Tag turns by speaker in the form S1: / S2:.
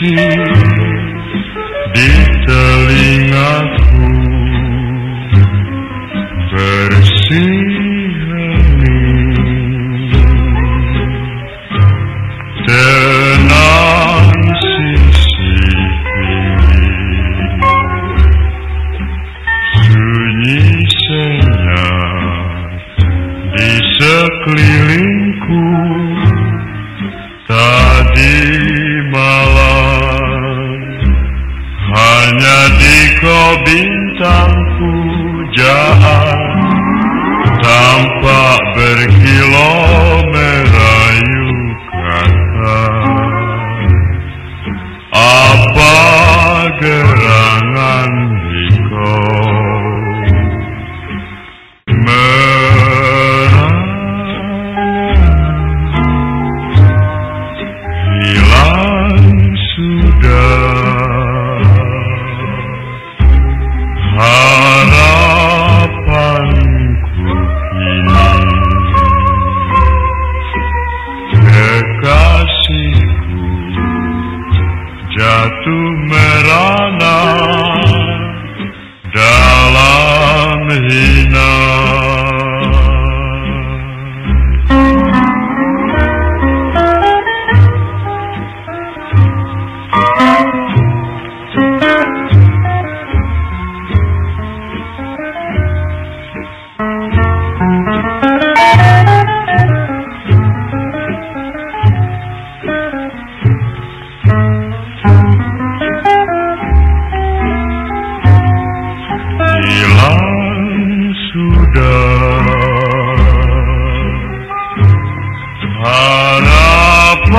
S1: di telingaku bersih tenang sisi sunyi senyap di sekelilingku. Tadi bintang pujaan tampak tu मेरा नाम